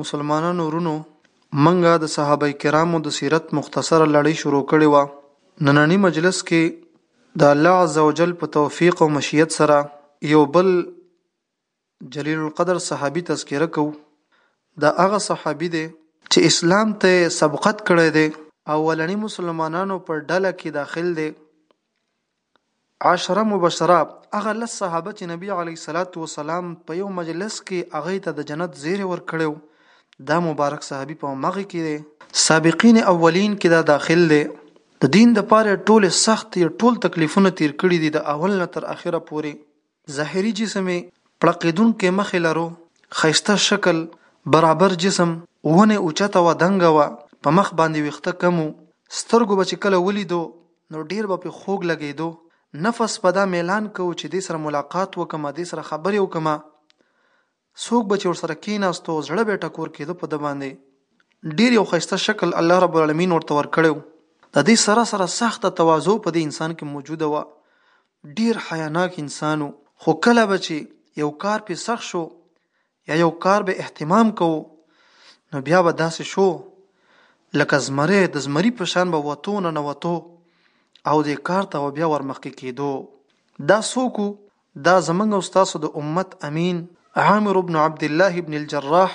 مسلمانانو ورونو منګه د صحابه کرامو د سیرت مختصره لړۍ شروع کړې و نننی مجلس کې د الله عزوجل په توفیق او مشیت سره یو بل جلیل القدر صحابي تذکره کو دا هغه صحابي دی چې اسلام ته سبقت کړی دی اولنی مسلمانانو پر ډله کې داخل دی عشره مبشره هغه لس صحابه چې نبی علی صلوات و سلام په یو مجلس کې هغه ته د جنت زیر ور کړو دا مبارک صحابي په مغه کې دی سابقین اولین کې دا داخل دی د دین د پاره ټوله سخت ټول تکلیفونه تیر کړی دي د اول نه تر اخره پوري ظاهري جسم يې پړقېدونکی مخ يې لرو، ښايسته شکل، برابر جسم، ونه اوچته وه، دنګه وه، په مخ باندې ويښته کم وو، سترګو به چې کله وليدو نو ډېر به پرې خوږ لګېدو، نفس به دا مېلان کوو چې دې سره ملاقات وکړم، دې سره خبرې وکړم، څوک به چې ورسره کیناستو زړه به ټکور کېده په د باندې ډیر یو خسته شکل الله رب العالمین ورته ورکړو د دې سره سره سخت توازو په دې انسان کې موجوده و ډیر حیاناک انسانو خو کله به چې یو کار په سخت شو یا یو کار به اهتمام کوو نو بیا به داسې شو لکه زمری د زمری په شان به وتو نه نه وتو او د کار ته بیا ورمخکې کېدو دا څوک دا زمونږ او ستاسو د امت امين عامر بن عبدالله بن الجراح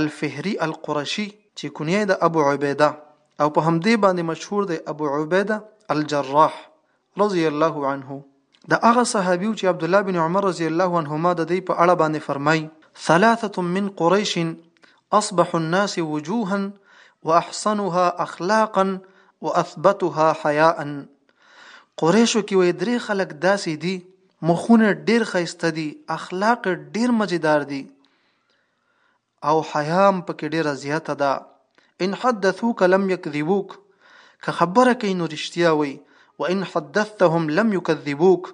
الفهري القرشي چې کنيه يې ده ابو عبيده او په همدې باندې مشهور دی ابو عبيده الجراح رضي الله عنه د هغه صحابي چې عبد الله بن عمر رضي الله عنهما د دې په اړه باندې فرمای ثلاثه من قريش اصبح الناس وجوها واحسنها اخلاقا واثبتها حياء قریشو کې وې درې خلک داسې دي مخونه ډیر خیسته دي اخلاق ډیر مزیدار دي او حیام پکې ډیره زیاته ده ان حدثوک لم یکذبوک که خبره کوي نو رښتیا وي و ان حدثتهم لم یکذبوک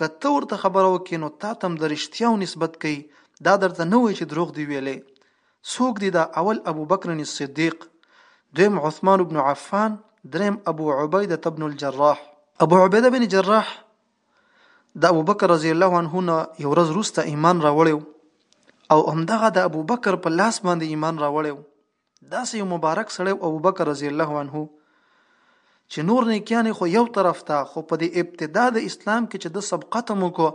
که ته ورته خبره وکې نو تا تم د رښتیاو نسبت کوي دا درته نه وایي چې دروغ دی ویلې څوک دی دا اول ابو بکر الصدیق دویم عثمان بن عفان دریم ابو عبیده بن الجراح ابو عبیده بن جراح د ابو بکر رضی الله عنه نه یو ورځ روسته ایمان راوړیو او همدغه د ابو بکر په لاس باندې ایمان راوړیو داسې یو مبارک سړی ابو بکر رضی الله عنه چې نور نیکیانې خو یو طرف ته خو په دې ابتدا د اسلام کې چې د سبقت مو کو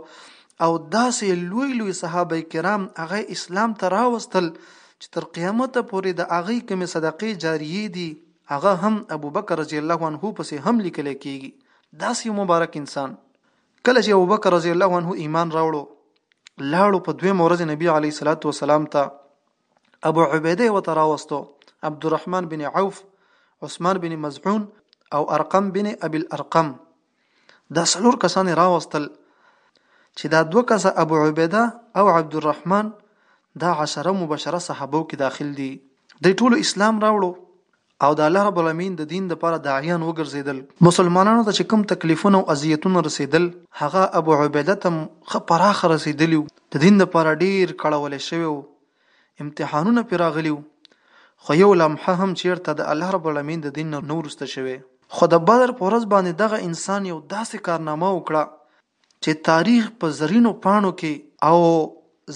او داسې لوی لوی صحابه کرام هغه اسلام ته راوستل چې تر قیامت پورې د هغه کوم صدقې جاریه دي هغه هم ابو بکر رضی الله عنه پسې هم لیکل کیږي داسې مبارک انسان کله چې ابو بکر رضی الله عنه ایمان راوړو لاړو په دویم ورځ نبی علی صلوات و سلام ته ابو عبیده یې ورته راوستو، عبدالرحمن بن عوف، عثمان بن مزعون او ارقم بن ابي الارقم دا څلور کسان یې راوستل چې دا دوه کسه ابو عبیده او عبدالرحمن دا عشره مبشره صحابو کې داخل دي دی ټولو اسلام راوړو او د الله رب العالمین د دین لپاره داعیان وګرځیدل مسلمانانو ته چې کوم تکلیفونه او اذیتونه رسیدل هغه ابو عبیده تم خ پراخ رسیدلی د دین لپاره ډیر کړول شوی امتحانونه پیراغلی خو یو لمحه هم چیرته د الله رب العالمین د دین نورسته شوی خو د بدر پورز باندې دغه انسان یو داسې کارنامه وکړه چې تاریخ په زرینو پاڼو کې او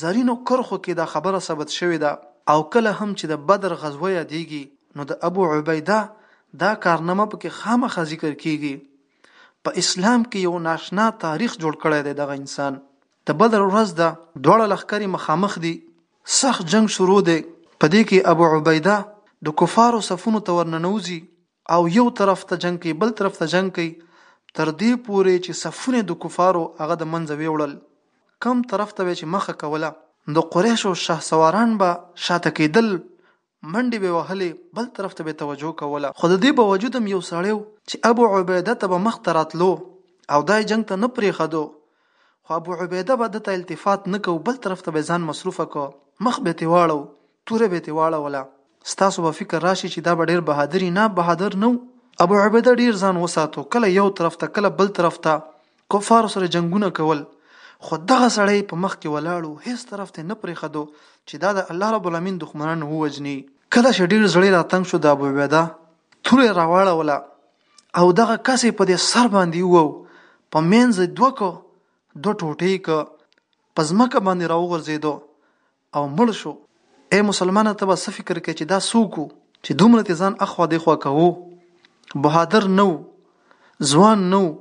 زرینو کرښو کې دا خبره ثبت شوې ده او کله هم چې د بدر غزوه یادېږي نو د ابو عبیده دا کارنامه پکې خامخا ذکر کېږي په اسلام کې یو ناشنا تاریخ جوړ کړی دی دغه انسان د بدر ورځ ده دواړه لښکرې مخامخ دي سخت جنګ شروع دی په دې کې ابو عبیده د کفارو صفونو ته ورننوځي او یو طرف ته جنګ کوي بل طرف ته جنګ کوي تر دې پورې چې صفونه د کفارو هغه د منځه ویوړل کم طرف ته چې مخه کوله د قریشو شهسواران به شاته کېدل منډې به وهلې بل طرف ته به توجه کوله خو د دې باوجود هم یو سړی چې ابو عبیده ته به مخ ته راتلو او دای جنګ ته نه پرېښدو خو ابو عبیده به د ته التفات نه کو بل طرف ته به ځان مصروفه کو مخ به تیواړو توره به ترې واړوله. ستاسو به فکر راشي چې دا به ډېر بهادر وي، نه بهادر نه و. ابو عبیده ډېر ځان وساتو، کله یو طرف ته کله بل طرف ته کفارو سره جنګونه کول، خو دغه سړی په مخ کې ولاړ و، هېڅ طرف ته یې نه پرېښدو چې دا د الله رب العالمین دښمنان ووژني. کله چې ډېر زړه یې راتنګ شو د ابو عبیده توره یې راواړوله او دغه کس یې په دې سر باندې ووو، په مینځ یې دوه کړ، دوه ټوټې یې کړ، په ځمکه باندې راوغورځېدو، او مړ شو. ای مسلمانه ته به څه فکر کوې چې دا څوک وو چې دومره ترې ځان اخوا دیخوا کوو؟ بهادر نه وو، ځوان نه وو،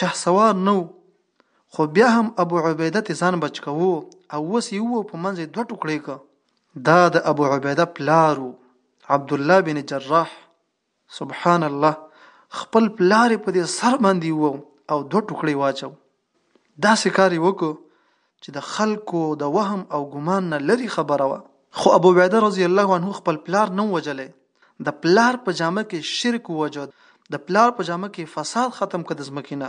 شهسوار نه وو، خو بیا هم ابو عبیده ترې ځان بچ کوو او وس یې وو په منځ یې دوه ټوکړې که. دا د ابو عبیده پلار وو، عبدالله بن جراح سبحان الله خپل پلار په دې سر باندې وو او دوه ټوکړې واچو داسې کار یې وکړو چې د خلکو د وهم او ګمان نه لري خبره وه خو ابو عبیده رضی الله عنه خپل پلار نه وجلې د پلار په جامه کې شرک وجود د پلار په جامه کې فساد ختم کړ د ځمکې نه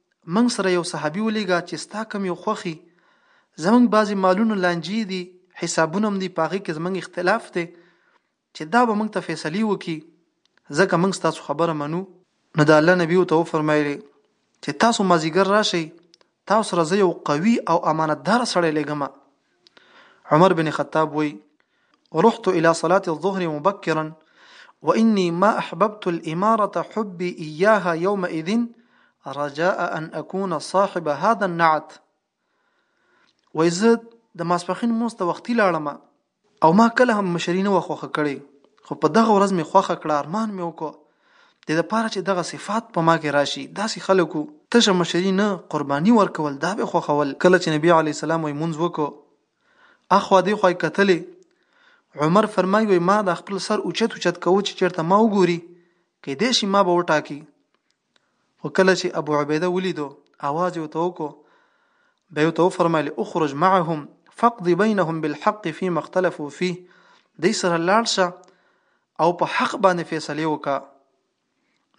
موږ سره یو صحابي ولیږه چې ستا کوم یو خوښ یي، زموږ بعضې مالونو لانجې دي، حسابونه هم دي، په هغې کې زموږ اختلاف دی چې دا به موږ ته فیصلې وکړي، ځکه موږ ستاسو خبره منو. نو د الله نبي ورته وفرمایل چې تاسو مازیګر راشئ، تاسو سره زه یو قوي او امانتدار سړی لېږم. عمر بن خطاب وایي رحت الى صلاة الظهر مبكرا واني ما احببت الاماره حبي اياها يومئذ رجاء ان اكون صاحب هذا النعت وای زه د ماسپخین مونځ ته وختي لاړم او ما کله هم مشري نه وه خوښه کړې خو په دغه ورځ مې خوښه کړه ارمان مې وکړ د لپاره چې دغه صفات په ما کې راشي داسې خلکو تشه مشري نه قرباني ورکول دا به خوښول کله چې نبی علی السلام یې مونږ وکړو اخوا دی خوای کتلې عمر فرمای وي ما د خپل سر اوچت اوچت کوو چې چیرته ما وګوري کې دې شي ما به وټاکي خو کله چې ابو عبیده ولیدو आवाज یو توکو به یو تو فرمایل اخرج معهم فقض بينهم بالحق فيما اختلفوا فيه دې سره لاړ شه او په حق باندې فیصله وکړه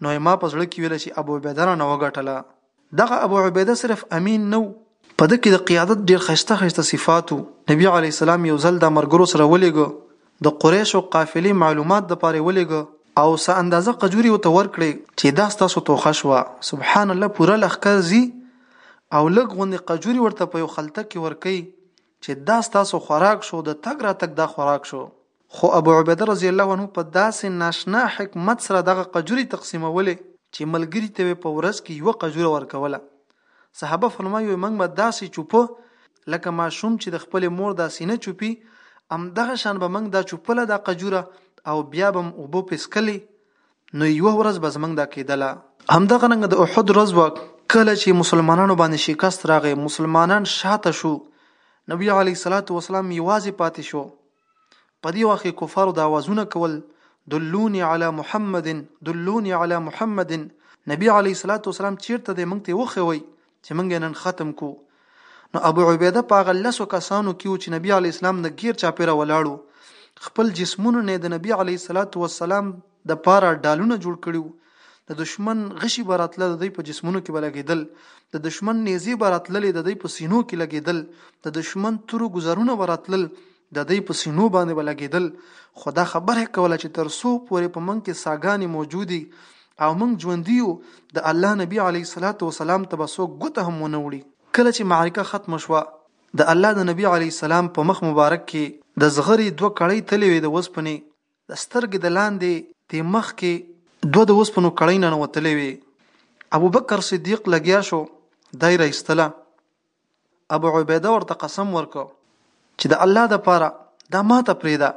نو یې ما په زړه کې ویل چې ابو عبیده رانه وګټله دغه ابو عبیده صرف امین نه په ده کې د قیادت ډیر خسته خسته صفاتو نبی علی السلام یو ځل د مرګرو سره ولېګو د قریش او قافلې معلومات د پاره ولېګو او څه اندازه قجوري او تور کړي چې دا ستاسو توخه شو سبحان الله پوره لخر زی او لګ غوندې قجوري ورته په یو خلته کې ورکي چې دا ستاسو خوراک شو د تګ را تګ دا خوراک شو خو ابو عبیده رضی الله عنه په داسې ناشنا حکمت سره دغه قجوري تقسیمولې چې ملګري ته یې په ورځ کې یوه قجوره ورکوله. صحابه فرمایي موږ به داسې چوپو لکه ماشوم چې د خپلې مور دا سینه چوپي همدغه شان به موږ دا چوپله دا قجوره او بیا به مو اوبه پرې څکلې نو یوه ورځ به زموږ دا کېدله. همدغه رنګه د احد ورځ وه کله چې مسلمانانو باندې شکست راغی مسلمانان شاته شو نبی علیه الصلات والسلام یوازې پاتې شو په دې وخت کې کفارو دا وازونه کول دلونی علی محمد دلونی علی محمد نبی علی صلوات و سلام چیرته د مونږ ته وخوي چې مونږ نن ختم کو نو ابو عبیده په هغه لسو کسانو کې و چې نبی علی اسلام د غیر چاپیره ولاړو خپل جسمونه نه د نبی علی صلوات و سلام د پاره ډالونه جوړ کړي وو، د دښمن غشي به راتله د دوی په جسمونو کې به لګېدل، د دښمن نېزې به راتللې د دوی په سينو کې لګېدل، د دښمن تور ګوزارونه به راتلل د دوی په سينو باندې به لګېدل، خو دا خبره يې کوله چې تر څو پورې په موږ کې ساګانې موجودې او موږ ژوندي يو د الله نبي عليه صلات و سلام ته به څوک ګوته هم ونه وړي. کله چې معرکه ختمه شوه د الله د نبي عليه سلام په مخ مبارک کې د زغرې دوه کړۍ تللې وې د وسپنې د سترګې د لاندې د مخ کې دوه د اوسپنو کړۍ ننوتلې وې. ابوبکر صدیق لګیا شو، دا یې راایستله. ابوعبیده ورته قسم ورکړ چې د الله دپاره دا ماته پرېږده.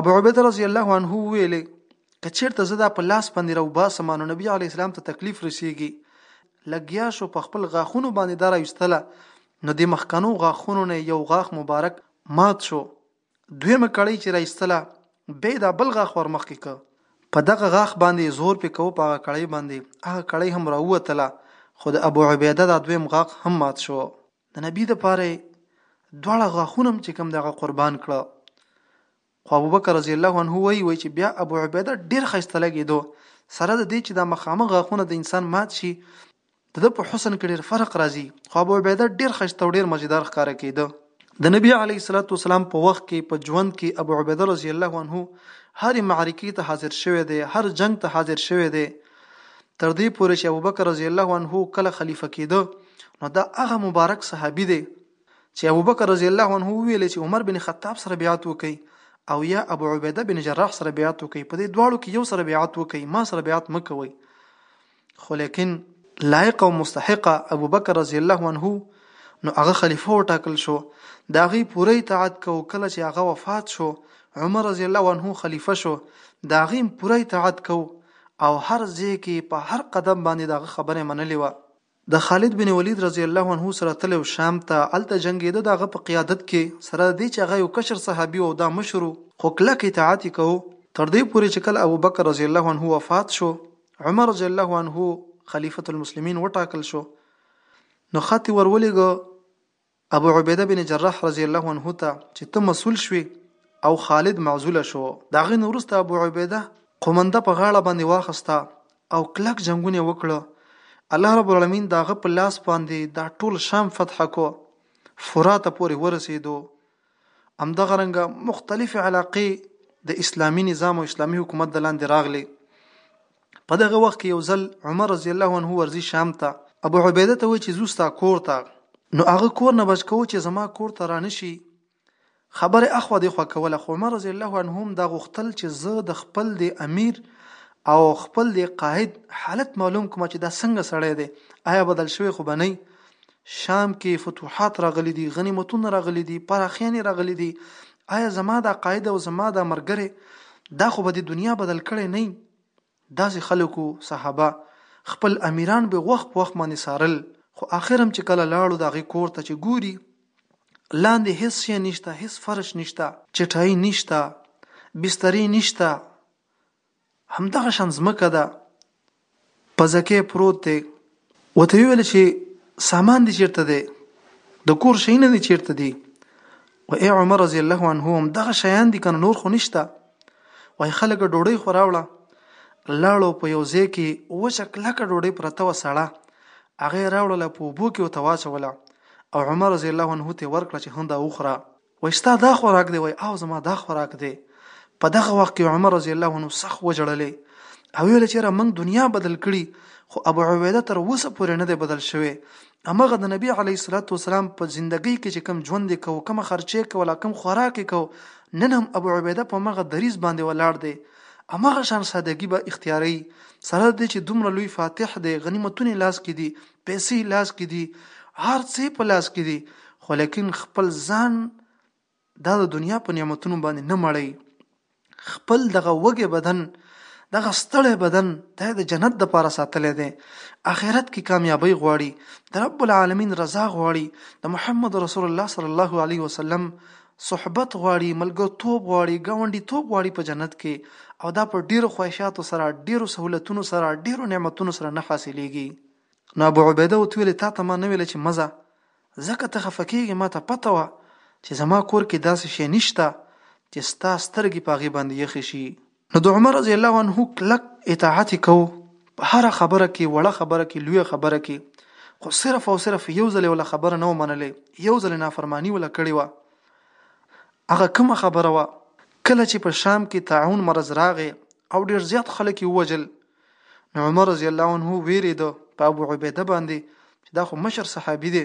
ابوعبیده رضی الله عنه وویل، که چېرته زه دا په لاس باندې راوباسم نو نبي علیه السلام ته تکلیف رسېږي. لګیا شو په خپل غاښونو باندې دا راایستله نو د مخکنو غاښونو نه یو غاښ مبارک مات شو. دویمه کړۍ چې راایستله بیا یې دا بل غاښ ورمخکې که په دغه غاښ باندې زور پې کوه په هغه کړۍ باندې هغه کړۍ هم راووتله خو د ابو عبیده دا دویم غاښ هم مات شو د نبی د پاره دواړه غاښونه هم چې کوم دغه قربان کړه خو ابوبکر رضی الله عنه وی وی چې بیا ابو عبیده ډیر خسته لګیدو سره د دې چې د مخامه غاښونه د انسان مات شي د ده په حسن کې ډېر فرق راځي خو ابو عبیده ډېر ښایسته او ډېر مزیدار ښکاره کېده د نبی علیه الصلاۃ والسلام په وخت کې په ژوند کې ابو عبیده رضی الله عنه هر معرکې ته حاضر شوی دی هر جنگ ته حاضر شوی دی تر دې پورې چې ابوبکر رضی الله عنه کله خلیفه کېده نو دا هغه مبارک صحابي دی چې ابوبکر رضی الله عنه ویل چې عمر بن خطاب سره بیعت وکړي او یا ابو عبیده بن جراح سره بیعت وکړي په دې دواړو کې یو سره بیعت وکړي ما سره بیعت مکوي خو لیکن لایق او مستحق ابوبکر رضی الله عنه نو هغه خلیفہ وټاکل شو دا غي پوره اطاعت کو کله چې هغه وفات شو عمر رضی الله عنه خلیفہ شو دا غي پوره اطاعت کو او هر ځای کې په هر قدم باندې دا خبره منلې و د خالد بن ولید رضی الله عنه سره تل او شام ته الته جنگیده دغه په قیادت کې سره دی چې هغه یو کشر صحابي او دا مشرو خو کله کې اطاعت کو تر دې پورې چې کله ابوبکر رضی الله عنه وفات شو عمر رضی الله عنه خلیفۃ المسلمین وټاکل شو نو خط ورولېګو ابو عبیده بن جراح رضی الله عنه ته چې ته مسول شوي او خالد معزول شو دا غي نورسته ابو عبیده قومنده په غاړه باندې واخسته او کلک جنگونه وکړه الله رب العالمین داغه په لاس باندې دا ټول شام فتح کو فرات پورې ورسېدو همدغه رنګه مختلف علاقې د اسلامی نظام او اسلامی حکومت د لاندې راغلي په دغه وخت کې یو ځل عمر رضی الله عنه ورځي شام ته ابو عبیده ته وی چې زوستا کور ته نو هغه کور نه بچ کوو چې زما کور ته رانشي خبره اخو د خو کوله خو عمر رضی الله عنه هم دا غختل چې زه د خپل د امیر او خپل د قائد حالت معلوم کوم چې دا څنګه سړی دی آیا بدل شوی خو بنئ شام کې فتوحات راغلي دي، غنیمتونه راغلي دي، پراخیانې راغلي دي، آیا زما دا قاعده او زما دا مرګری دا خو به د دنیا بدل کړی نه داسې خلکو صحابه خپل امیران به وخت په وخت باندې سارل خو آخر هم چې کله لاړو د هغې کور ته چې ګوري لاندې هیڅ شی نشته هیڅ فرش نشته چټای نشته بسترې نشته همدغه شان ځمکه ده په ځکه پروت دی وته ویل چې سامان دي چیرته دی د کور شي نه دي چیرته دي و ای عمر رضی الله عنه هم دغه شیان دي کنه نور خو نشته وای خلک ډوډۍ خو راوړه لاړو په یو ځای کې وچه کلکه ډوډۍ پرته و سړه هغه راوړله په اوبو کې وتواچوله او عمر رضی الله عنه ته ورکړه چې هنده وخوره وای ستا دا خوراک دی وای او زما دا خوراک دی په دغه وخت کې عمر رضی الله عنه سخ وجړلې او ویل چې را موږ دنیا بدل کړي خو ابو عبیده تر اوسه پورې نه دی بدل شوی امغه د نبی علی صلوات و سلام په زندګۍ کې چې کم ژوند کو کم خرچه کولا کم خوراک کو نن هم ابو عبیده په مغه دریز باندې ولاړ دی امغه شان سادهګي به اختیاري سره د چې دومره لوی فاتح دی غنیمتونه لاس کې دي پیسې لاس کې دي هر څه په لاس کې دي خو لیکن خپل ځان دا د دنیا په نعمتونو باندې نه مړی خپل دغه وګه بدن دغه ستړی بدن ته د جنت د پاره ساتلې ده اخرت کې کامیابی غواړي د رب العالمین رضا غواړي د محمد رسول الله صلی الله علیه وسلم صحبت غواړي، ملګرتوب غواړي، ګاونډيتوب غواړي په جنت کې او دا په ډېرو خواهشاتو سره، ډېرو سهولتونو سره، ډېرو نعمتونو سره نه حاصلېږي. نو ابو عبيده ورته وويل، تاته ما نه ويل چې مه ځه، ځکه ته خفه کېږې، ماته پته وه چې زما کور کې داسې شی نشته چې ستا سترګې په هغې باندې يخې شي. نو د عمر رضی الله عنه کلک اطاعت یې کوو په هره خبره کې وړه خبره کې لویه خبره کې خو صرف او صرف یو ځل ولا خبره نه ومنلې یو ځل نافرمانی ولا کړې و هغه کومه خبره و کله چې په شام کې تعاون مرز راغې او ډیر زیات خلک یې وجل نو عمر رضی الله عنه ویریده په ابو عبیده باندې چې دا خو مشر صحابي دی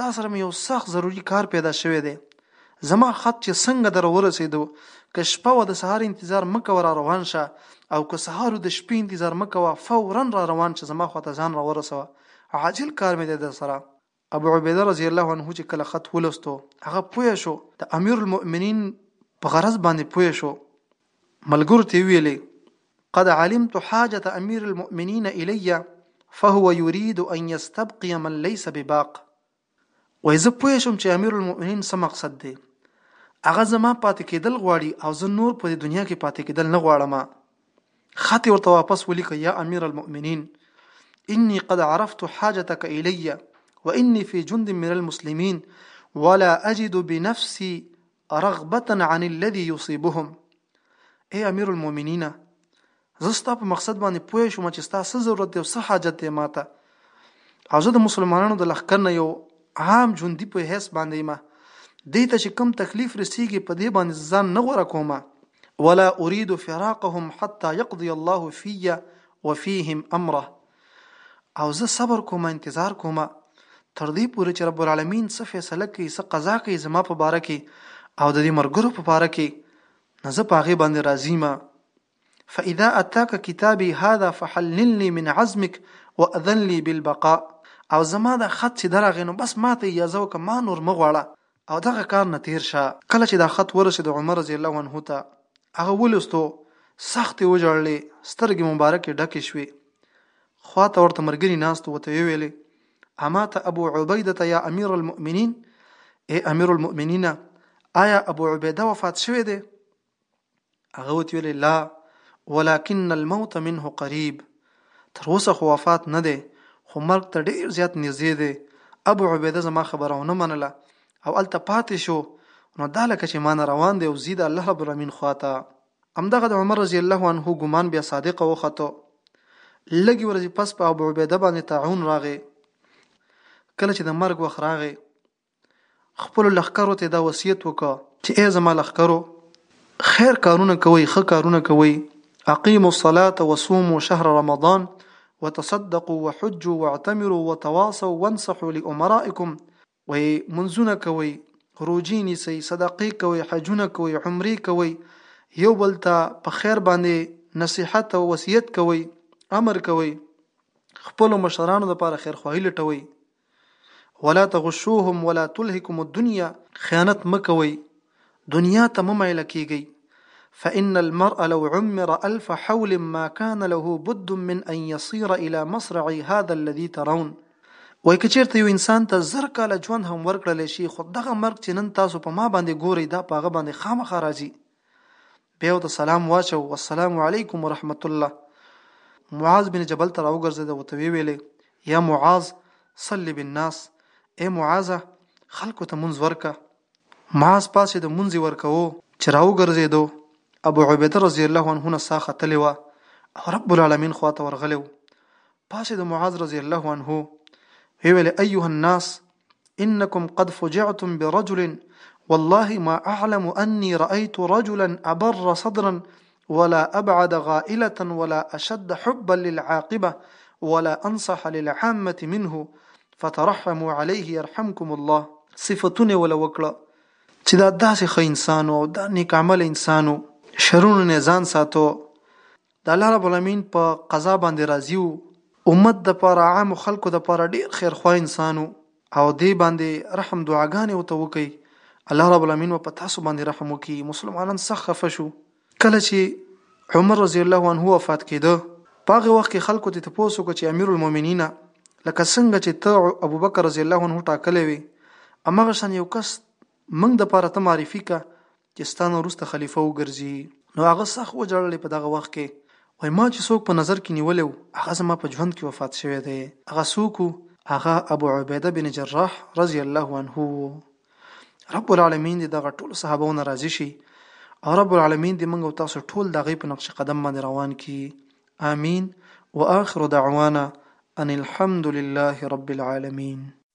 تا سره مې یو سخت ضروري کار پیدا شوی دی زما خط چې څنګه در ورسېدو که شپه و د سهار انتظار مه کوه را روان شه او که سهار د شپې انتظار مه کوه فورا را روان شه زما خواته ځان را ورسوه عاجل کار مې دی در سره ابو عبیده رضی الله عنه چې کله خط ولستو هغه پوه شو د امیر المؤمنین په غرض باندې پوه شو ملګرو ته ویلې قد علمت حاجت امیر المؤمنین الیه فهو يريد ان يستبقي من ليس بباق وای زه پوه شم چې امیر المؤمنین څه مقصد دی هغه زما پاتې کېدل غواړي او زه نور په دې دنیا کې پاتې کېدل نه غواړم خط ورته واپس ولیکه یا امیر المؤمنین انی قد عرفت حاجتك الی وانی فی جند من المسلمین ولا اجد بنفسی رغبتا عن الذي يصيبهم اے امیر المؤمنین زه ستا په مقصد باندې پوه شوم چې ستا څه ضرورت دی او څه حاجت دی ماته او زه د مسلمانانو د لخر نه یو عام ژوندي په حیث باندې ما دې ته چې کم تکلیف رسیږي په دې باندې ځان نه غوړه کوم ولا اريد فراقهم حتى يقضي الله في وفيهم امره او زه صبر کوم انتظار کوم تر دې پورې چې رب العالمین څه فیصله کوي څه قضا کوي زما په باره کې او د دې مرګرو په باره کې نه زه په هغې باندې راضي ما فإذا أتاك كتابي هذا فحللني من عزمك وأذن لي بالبقاء او زما دا خط چې درغې نو بس ماته اجازه وکړه ما نور مغواړه او دغه کار نه تیر شه. کله چې دا خط ورسید عمر رضی الله عنه ته هغه ولوستو سخت یې وژړلې سترګې مبارکې ډکې شوې خواته ورته مرګري ناستو وته یې ویلې اما ته ابو عبیده ته یا امیر المؤمنین ای امیر المؤمنین آیا ابو عبیده وفات شوی دی هغه وتی ویل لا ولكن الموت منه قريب تر اوسه خو وفات نه دی خو مرګ ته ډیر زیات نږدې دی ابو عبیده زما خبره ونه منله او الته پاتې شو نو دا لکه چې مان روان دی او زید الله رب العالمین خواته همدغه د عمر رضی الله عنه ګمان بیا صادق وخته لګي ورځې پس په ابو عبیده باندې تعاون راغې کله چې د مرګ وخت راغې خپلو لښکرو ته دا وصیت وکړ چې ای زما لښکرو خیر کارونه کوئ ښه کارونه کوئ اقیموا الصلاه وصوموا شهر رمضان وتصدقوا وحجوا واعتمروا وتواصوا وانصحوا لامرائكم وای منځونه کوئ روجی نیسئ صدقې کوئ حجونه کوئ عمرې کوئ یو بل ته په خیر باندې نصیحت او وصیت کوئ امر کوئ خپل مشرانو لپاره خیرخواهی لټوئ ولا تغشوهم ولا تلهکم الدنيا خیانت مکوئ دنیا ته ممایله کیږئ فإن المرء لو عمر ألف حول ما كان له بد من أن يصير إلى مصرع هذا الذي ترون وای که چیرته یو انسان ته زر کاله ژوند هم ورکړل شي خو دغه مرګ چې نن تاسو په ما باندې ګورئ دا په هغه باندې خامخا راځي بیا ورته سلام واچو والسلام علیکم ورحمت الله معاذ بن جبل ته راوګرځېد او ته ویلې یا معاذ صلی بالناس اے معاذه خلکو ته منځ ورکه معاذ پاسې د منځ ورکوو چې راوګرځېدو ابو عبیده رضی الله عنه نه سا ختلې وه او رب العالمین خوا ته ورغلی و پاسې د معاذ رضی الله عنه ویل ایها الناس انكم قد فجعتم برجل والله ما اعلم اني رايت رجلا ابر صدرا ولا ابعد غائله ولا اشد حبا للعاقبه ولا انصح للعامه منه فترحموا عليه يرحمكم الله صفاتونه ولا وکړه چې دا داسې خ انسان او دا نیک عمل انسانو شرونه ځان ساتو د الله رب العالمین په قضا باندې راضي وو امت د پاره عام خلکو د پاره ډیر خیر خو انسانو او دی باندې رحم دعاګانې وته وکي الله رب العالمین په تاسو باندې رحم وکي مسلمانان سخت خفه شو کله چې عمر رضی الله عنه وفات کېده پاغه وخت کې خلکو ته تاسو کو چې امیر المؤمنین لکه څنګه چې ته ابو بکر رضی الله عنه ټاکلې وي امغه شان یو کس منګ د پاره ته معرفي کا چې ستا نه وروسته خلیفه وګرځي. نو هغه سخت وژړل په دغه وخت کې وایي ما چې څوک په نظر کې نیولی و هغه زما په ژوند کې وفات شوی دی هغه څوک و هغه ابو عبیده بن جراح رضی الله عنه و رب العالمین دې دغه ټول صحابه نه راضي شي او رب العالمین دې موږ او تاسو ټول دغه په نقش قدم باندې روان کی آمین واخر دعوانا ان الحمد لله رب العالمین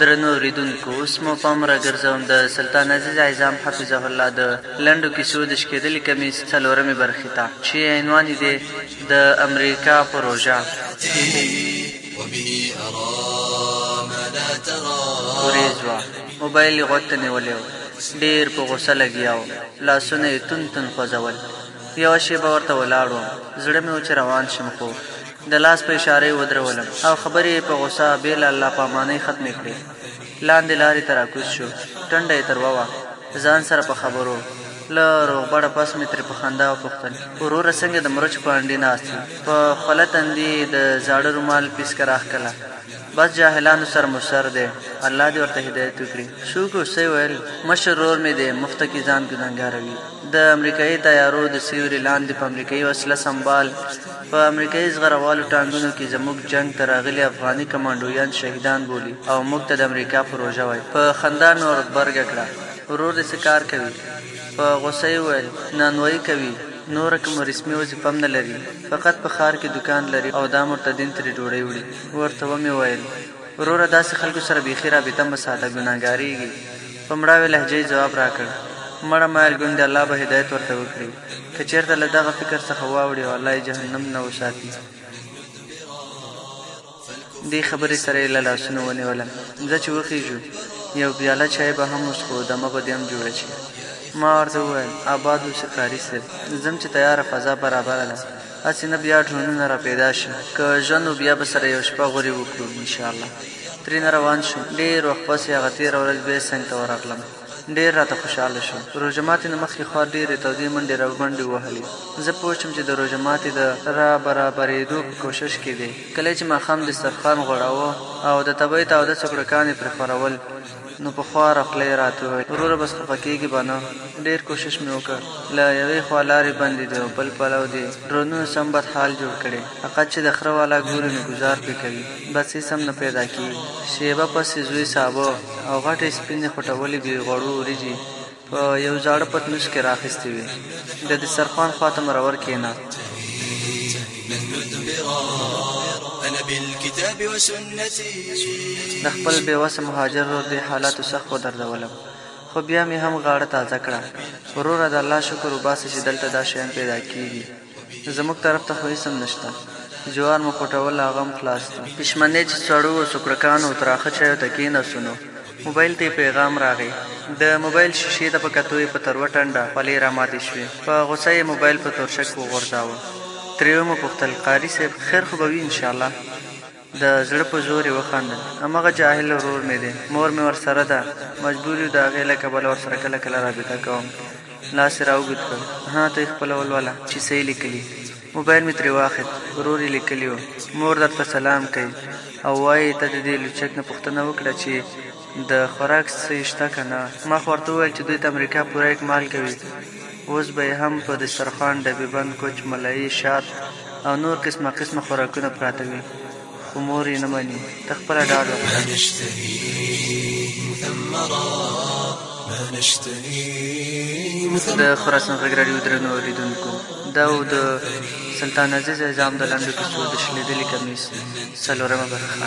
درنو اورېدونکو! اوس مو پام راګرځوم د سلطان عزیز عزام حفظه الله د لنډو کیسو د شکېدلي کمیس څلورمې برخې ته چې عنوان یې دی د امریکا پروژه. ورېځوا موبایل یې غوږ ته نیولی و، ډېر په غوسه لګیا و، لاسونه یې تون تون خوځول. یوه شېبه ورته ولاړ وم، زړه مې و چې روان شم خو د لاس په اشاره یې ودرولم او خبرې یې په غوسه بې له الله پامانۍ ختمې کړې. لاندې لارې ته راکوز شو، ټنډه یې تروه وه، ځان سره په خبرو. له روغبړه پس مې ترې په خندا وپوښتل، وروره څنګه د مرچو په انډي ناست یو؟ په خپله تندي یې د زاړه رومال پیڅکه راښکله، بس جاهلانو سره مو سر دی، الله دې ورته هدایت وکړي. څوک و؟ څه یې ویل؟ مشر ورور مې دی، مفته کې ځان ګنهګاروي، د امریکایې طیارو د سیوري لاندې په امریکایي وسله سمبال، په امریکایي زغروالو ټانګونو کې زموږ جنګ ته راغلي افغاني کمانډویان شهیدان بولي او موږ ته د امریکا پروژه وایي. په خندا نور غبرګه کړه، ورور دې څه کار کوي؟ په غوسه یې وویل، نانوایي کوي، نوره کومه رسمي وظیفه هم نه لري، فقط په ښار کې دوکان لري او دا مرتدین ترې ډوډۍ وړي. ورته ومې ویل، وروره داسې خلکو سره بیخي رابطه مه ساته، ګناهګارېږي. په مړاوې لهجه یې ځواب راکړ، مړه مایل ګوندې الله به هدایت ورته وکړي. که چېرته له دغه فکر څخه واوړي او الله یې جهنم نه وساتي. دې خبرې سره یې له لاسونو ونیولم، ځه چې وخېژو، یو پیاله چای به هم وڅښو، دمه به دې هم جوړه شي. ما ورته وویل، اباد اوسې قاري صیب، ځم چې تیاره فضا برابره ده، هسې نه بیا ډرونونه را پیدا شي، که ژوند و بیا به سره یو شپه غوري وکړو، انشاالله. ترېنه روان شوم، ډېر وخت پس یې هغه تېره ورځ بیا څنګ ته ورغلم. ډېر راته خوشاله شو. روژه ماتې نه مخکې خوا ډېرې تودې منډې رابمنډې ووهلې. زه پوه شوم چې د روژه ماتې د را برابرېدو په کوشش کې دی. کله چې ماښام دسترخوان غوړاوه او د تبۍ تاوده څوکړکان یې پرې خورول، نو په خواره خوله یې راته وویل، وروره بس خفه کېږې به نه؟ ډېر کوشش مې وکړ، له یوې خوا لارې بندې دي او بل پلو دې ډرونونو سم بد حال جوړ کړی، فقط چې د خره والا ګوري نو ګوزار پرې کوي. بس هیڅ هم نه پیدا کیږي شیبه پس یې زوی سابه او غټې سپینې خټولې بې غوړو وریجې په یو زاړه پتنوس کې راخیستې وې د دسترخوان خواته مرور کیناست د خپل بې وسه مهاجر ورور دې حالاتو سخت ودردولم خو بیا مې هم غاړه تازه کړه وروره د الله شکر وباسه چې دلته دا شیان پیدا کیږي زموږ طرف ته خو هیڅ هم نشته جوار مو خوټول هغه هم خلاص دي. پشمنې چې سړو او سوکړکانو او تراخه چایو ته کیناستو نو موبایل ته یې پیغام راغی د موبایل شیشې ته په کتو یې په تروه ټنډه خولې را ماتې شوې په غوسه یې موبایل په تورشک وغورځاوه ترې ومو پوښتل قاري صیب خیر خو به وي انشاالله؟ د زړه په زور یې وخاندل، همغه جاهل ورور مې دی، مور مې ورسره ده، مجبور یو د هغې له کبله ورسره کله کله رابطه کوم. لاس یې راوږد کړ، ها ته یې خپله ولوله چې څه یې لیکلي. موبایل مې ترې واخیست، ورور یې لیکلي و، مور درته سلام کوي او وایي ته د دې لوچک نه پوښتنه وکړه چې د خوراک څۀ شته که نه؟ ما خو ورته وويل چې دوی د امريکا پوره اکمال کوي، اوس به يې هم په دسترخوان ډبي بند، کوچ، ملايي، شات او نور قسمه قسمه خوراکونه پراته وي، خو مور يې نه مني. ته خپله ډاډ ورکړه. د خراسان غږ راډيو درنو اورېدونکو! دا و د سلطان عزيز عظام د لنډو کيسو د شلېدلي کميس څلورمه برخه.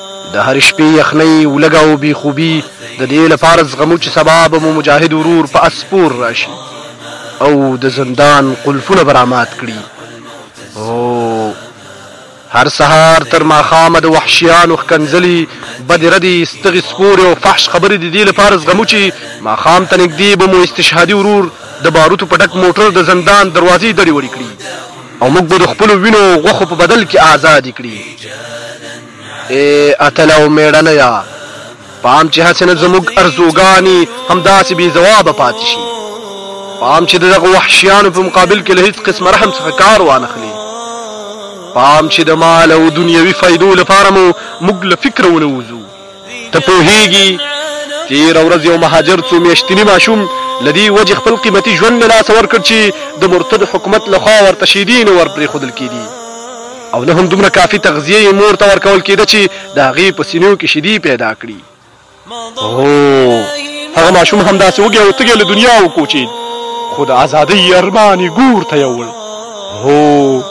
د هرې شپې یخنۍ، ولږه او بې خوبي د دې لپاره زغمو چې سبا به مو مجاهد ورور په اسپور راشي او د زندان قلفونه به رامات کړي. هو، هر سهار تر ماښامه د وحشیانو ښکنځلې، بدې ردې، ستغې سپورې او فحش خبرې د دې لپاره زغمو چې ماښام ته نږدې به مو استشهادي ورور د باروتو په ډک موټر د زندان دروازې دړې وړې کړي او موږ به د خپلو وینو او غوښو په بدل کې ازادې کړي. ای اتله او مېړنیه! پام چې هسې نه زموږ ارزوګانې همداسې بې ځوابه پاتې شي. پام چې د دغه وحشیانو په مقابل کې له هیڅ قسمه رحم څخه کار وانخلي. پام چې د مال او دنیوي فایدو لپاره مو موږ له فکره ونه وځو. ته پوهېږي، تېره ورځ یو مهاجر څو میاشتني ماشوم له دې وجې خپل قیمتي ژوند له لاسه ورکړ چې د مرتد حکومت له خوا ورته شېدې نه ور پرېښودل کېدې او نه هم دومره کافي تغذیه یې مور ته ورکول کېده چې د هغې په سینو کې شیدې پیدا کړي. هو، هغه ماشوم همداسې وږی او تږی له دنیا وکوچېد، خو د ازادۍ ارمان یې ګور ته یووړ. هو!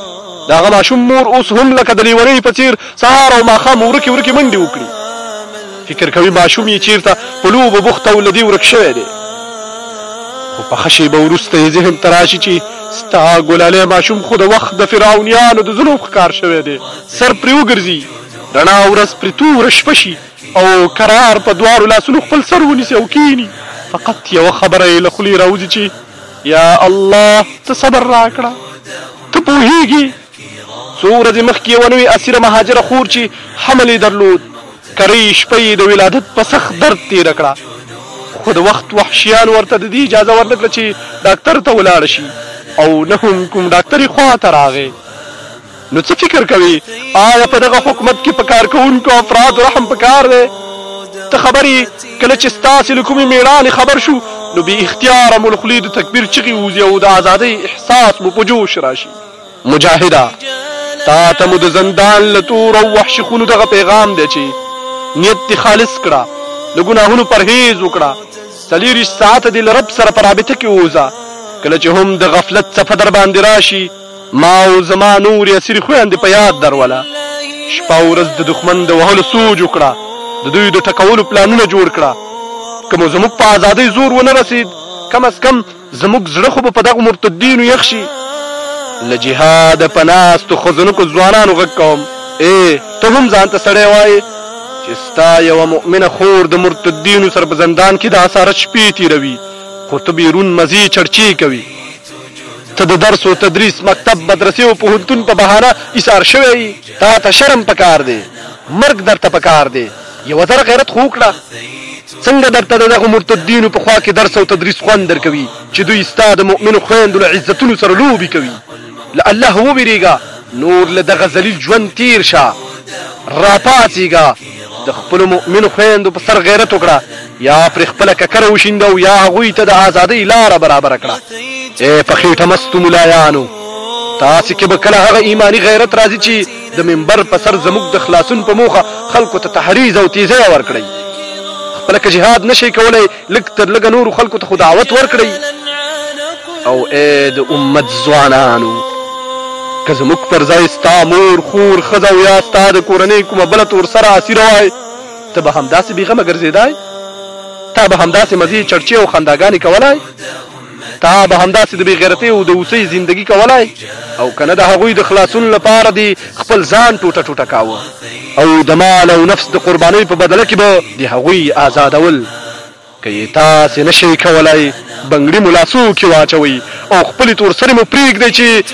د هغه ماشوم مور اوس هم لکه د لېونۍ په څېر سهار او ماښام ورکې ورکې منډې وکړي. فکر کوي ماشوم یې چېرته په لوبو بوخت او له دې ورک شوی دی. خو پخه شېبه وروسته یې ذهن ته راشي چې ستا ګلالی ماشوم خو د وخت د فرعونیانو د ظلم ښکار شوی دی. سر پرې وګرځي، رڼا ورځ پرې توره شپه شي او کرار په دواړو لاسونو خپل سر ونیسي او کېني. فقط یوه خبره یې له خولې راوځي چې. یا الله ته صبر راکړه ته پوهیږي څو ورځې مخکې یوه نوې اسیره مهاجره خور چې حمل یې درلود کرۍ شپه یې د ولادت په سخت درد تیره کړه خو د وخت وحشیانو ورته د دې اجازه ورنکړه چې ډاکتر ته ولاړه شي او نه هم کوم ډاکتر یې خواته راغی نو څه فکر کوې؟ آیا په دغه حکومت کې په کار کوونکو افرادو رحم په کار دی؟ ته خبر یې، کله چې ستاسې له کومې مېړانې خبر شو، نو بې اختیاره مو له خولې د تکبیر چغې ووځي او د ازادۍ احساس مو په جوش راشي. مجاهده! تا ته مو د زندان له تورو او وحشي خونو دغه پیغام دی چې نیت دې خالص کړه، له ګناهونو پرهېز وکړه، څلېرویشت ساعته دې له رب سره په رابطه کې اوسه، کله چې هم د غفلت څپه درباندې راشي، ما او زما نورې اسیرې خویندې په یاد دروله. شپه او ورځ د دښمن د وهلو سوج وکړه، د دوی د ټکولو پلانونه جوړ کړه. که مو زموږ په ازادۍ زور ونه رسید، کم از کم زموږ زړه خو به په دغو مرتدینو یخ شي. له جهاده په ناستو ښځنکو ځوانانو غږ کوم، ای ته هم ځان ته سړی وایې، چې ستا یوه مؤمنه خور د مرتدینو سره په زندان کې د اسارت شپې تیروي، خو ته بیرون مزې چړچې کوې. ته د درس و تدریس، مکتب، مدرسې او پوهنتون په بهانه ایسار شوی یې، تا ته شرم په کار دی، مرګ درته په کار دی، یوه ذره غیرت خو وکړه، څنګه درته د دغو مرتدینو په خوا کې درس او تدریس خوند درکوي چې دوی ستا د مؤمنو خویندو له عزتونو سره لوبې کوي، له الله ووېرېږه، نور له دغه ذلیل ژوند تېر شه، راپاڅېږه. د خپلو مؤمنو خویندو په سر غیرت وکړه یا پر خپله ککره وشینده او یا هغوی ته د ازادۍ لاره برابره کړه ای په خېټه مستو ملایانو تاسې کې به کله هغه ایمانی غیرت راځي چې د منبر په سر زموږ د خلاصون په موخه خلکو ته تحریض او تیزه ورکړئ خپله که جهاد نشئ کولی لږ تر لږه نورو خلکو ته خو دعوت ورکړئ او ای د امت ځوانانو که زموږ پر ځای ستا مور خور ښځه او یا ستا د کورنۍ کومه بله تور سره اسیره وای ته به همداسې بېغمه ګرځېدای تا به همداسې مزې چړچې او خنداګانې کولای تا به همداسې د بې غیرتۍ او د اوسۍ زندګي کولای او کنه د هغوی د خلاصون لپاره دې خپل ځان ټوټه ټوټه کاوه او د مال او نفس د قربانۍ په بدله کې به دې هغوی آزادول که یې تاسې نه شئ کولای بنګړي مو لاسو کې واچوئ او خپلې تورسرې مو پرېږدئ چې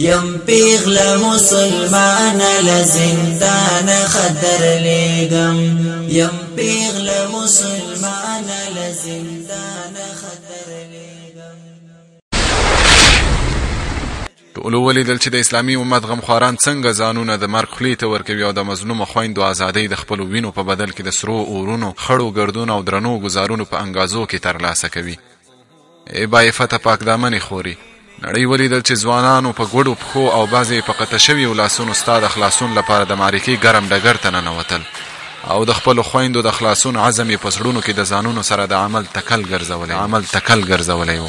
یم پیغل مسلمان لزندان خدر لګم یم پیغل مسلمان لزندان خدر لګم ټول ولیدل چې د اسلامي امت غمخواران څنګه ځانونه د مرګ خلی ته ورکوي او د مظلوم خويندو ازادۍ د خپل وینو په بدل کې د سرو اورونو خړو ګردونو او درنو گزارونو په انګازو کې ترلاسه کوي ای باعفته پاکدامنې خورې! نړۍ ولیدل چې ځوانانو په ګوډو پښو او بعضې یې په قطع شویو لاسونو ستا د خلاصون لپاره د معرکې ګرم ډګر ته ننوتل او د خپلو خویندو د خلاصون عزم یې په زړونو کې د ځانونو سره د عمل تکل ګرځولی و.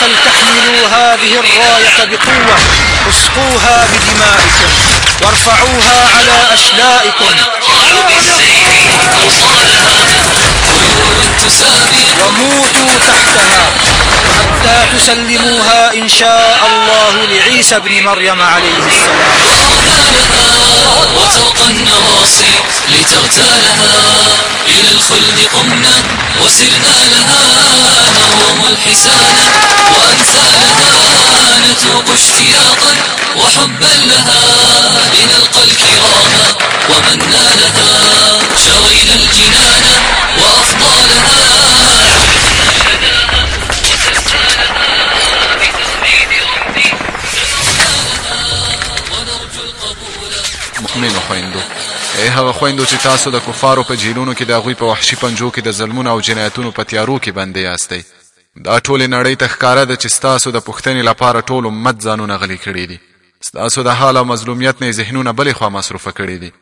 فلتحملوا هذه الراية بقوة اسقوها بدمائكم وارفعوها على أشلائكم وموتوا تحتها حتى تسلموها إن شاء الله لعيسى بن مريم عليه السلام وفوق النواصي لتغتالها إلى الخلد قمنا وسرنا لها نهوم وأنسى لها نتوق اشتياقا وحبا لها لنلقى الكرام ومنا لها شوينا الجنان مؤمنو خويندو ای هغه خويندو چې تاسو د کفارو په جیلونو کې د هغوی په وحشي پنجو کې د ظلمونو او جنایتونو په تیارو کې بندې یاستئ دا ټولې نړۍ ته ښکاره ده چې ستاسو د پوښتنې لپاره ټول امت ځانونه غلي کړي دي ستاسو د حال او مظلومیت نه ذهنونه بلې خوا مصروفه کړي دي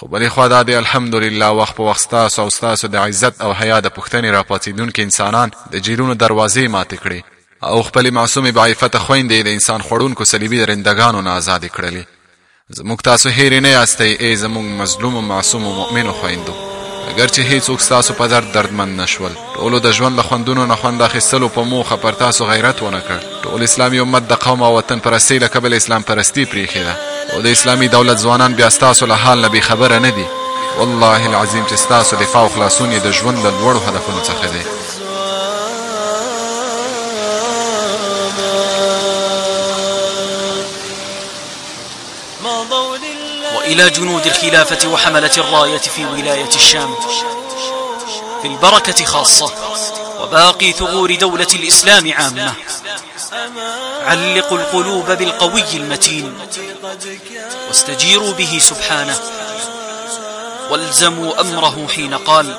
خو بلې خوا دا دی الحمدلله وخت په وخت ستاسو او ستاسو د عزت او حیا د پوښتنې راپاڅېدونکي انسانان د جېلونو دروازې ماتې کړې او خپلې معصومې باعفته خویندې یې د انسان خوړونکو صلیبي درنده ګانو نه ازادې کړلې. زموږ تاسو هېرې نه یاستئ ای زموږ مظلومو معصومو مؤمنو خویندو! اګر چې هېڅوک ستاسو په درد دردمند نه شول. ټولو د ژوند له خوندونو نه خوند اخیستلو په موخه پر تاسو غیرت ونه کړ، ټول اسلامي امت د قوم او وطن پرستۍ له کبله اسلام پرستي پریښې ده او د اسلامي دولت ځوانان بیا ستاسو له حال نه بې خبره نه دي، والله العظیم چې ستاسو دفاع او خلاصون یې د ژوند له لوړو هدفونو څخه دی. إلى جنود الخلافة وحملة الراية في ولاية الشام في البركة خاصة وباقي ثغور دولة الإسلام عامة علقوا القلوب بالقوي المتين واستجيروا به سبحانه والزموا أمره حين قال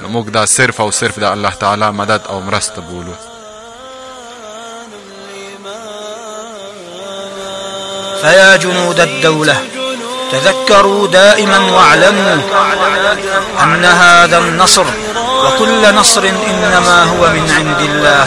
نو موږ دا صرف او صرف د الله تعالی مدد او مرسته بولو فيا جنود الدوله تذكروا دائما واعلموا أن هذا النصر وكل نصر إنما هو من عند الله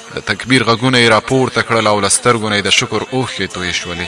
د تکبیر غږونه یې راپورته کړل او له سترګو نه یې د شکر اوښکې تویې شولې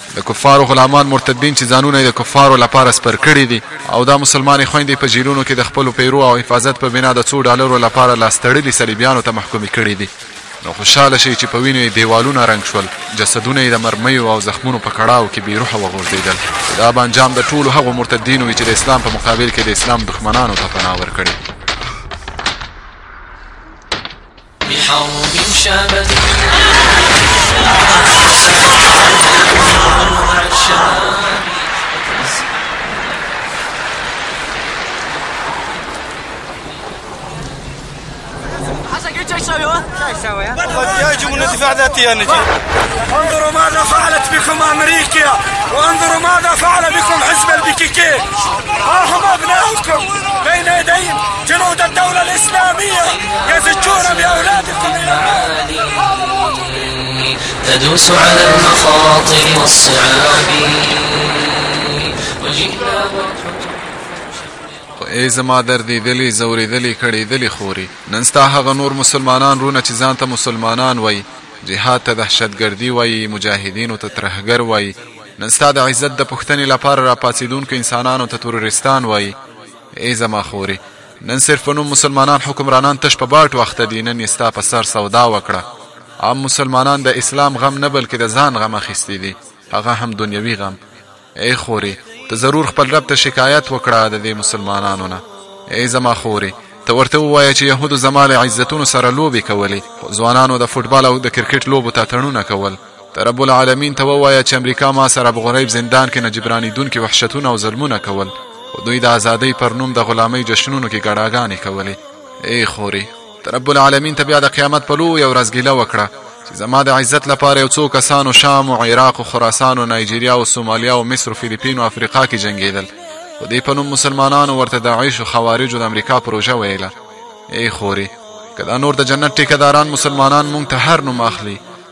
د کفارو غلامان مرتدین چې ځانونه یې د کفارو لپاره سپر کړي دي او دا مسلمانې خویندې په جیلونو کې د خپلو پیرو او حفاظت په بنا د څو ډالرو لپاره لاس تړلي صلیبیانو ته محکومې کړي دي نو خوشحاله شئ چې په وینو یې دیوالونه رنګ شول، جسدونه یې د مرمیو او زخمونو په کړاو کې بې روحه وغورځېدل. چې دا به انجام د ټولو هغو مرتدینو وي چې د اسلام په مقابل کې د اسلام دښمنانو ته پناه ورکړې. حرب شابت الدفاع ذاتيا انظروا ماذا فعلت بكم امريكا وانظروا ماذا فعل بكم حزب البكيكي ها هم ابناؤكم بين يدي جنود الدولة الاسلامية تدوس على المخاطر والصعاب ای زما دردې دلی زورې دلی کړې دلی خوري نن ستا هغه نور مسلمانان رونه چې ځان ته مسلمانان وای جهاد ته دهشتګردي وای مجاهدینو ته ترهګر وای نن ستا د عزت د پښتنې لپاره را پاتېدونکو انسانانو ته تروریستان وای ای زما خوري نن صرف په نوم مسلمانان حکمرانان تش په باټ وخته دي نن یې ستا په سر سودا وکړه عام مسلمانان د اسلام غم نه بلکې د ځان غم اخیستی دي هغه هم دنیوي غم ای خورې ته ضرور خپل رب ته شکایت وکړه د دې مسلمانانو نه ای زما خورې ته ورته ووایه چې یهودو زما له عزتونو سره لوبې کولې ځوانانو د فوټبال او د کرکټ لوبو ته تړونه کول ته رب العالمین ته ووایه چې امریکا ما سره په غریب زندان کې نجبرانیدونکي وحشتونه او ظلمونه کول خو دوی د ازادۍ پر نوم د غلامۍ جشنونو کې ګډاګانې کولې ای خورې ته رب العالمین ته بیا د قیامت په لوی او رزګیله وکړه چې زما د عزت لپاره یو څو کسانو شام او عراق او خراسان او نایجیریا او سومالیا او مصر او فلیپین او افریقا کې جنگیدل خو دې په نوم مسلمانانو ورته داعش او خوارجو د امریکا پروژه ویله ای خورې که دا نور د جنت ټیکداران مسلمانان مونږ ته هر نوم اخلي